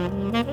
Mm-hmm.